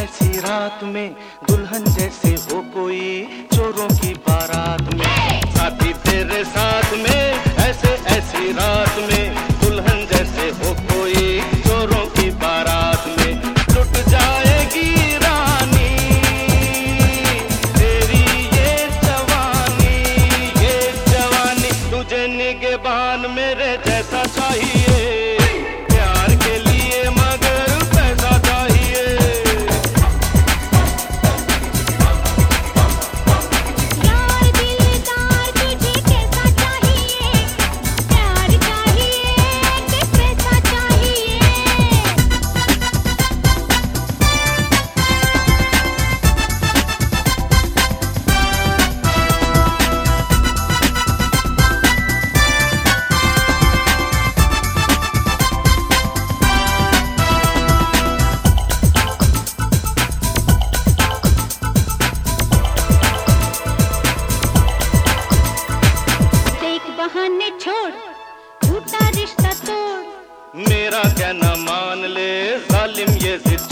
ऐसी रात में दुल्हन जैसे हो कोई चोरों की बारात में। साथी तेरे साथ में, ऐसे ऐसी रात में।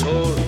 soul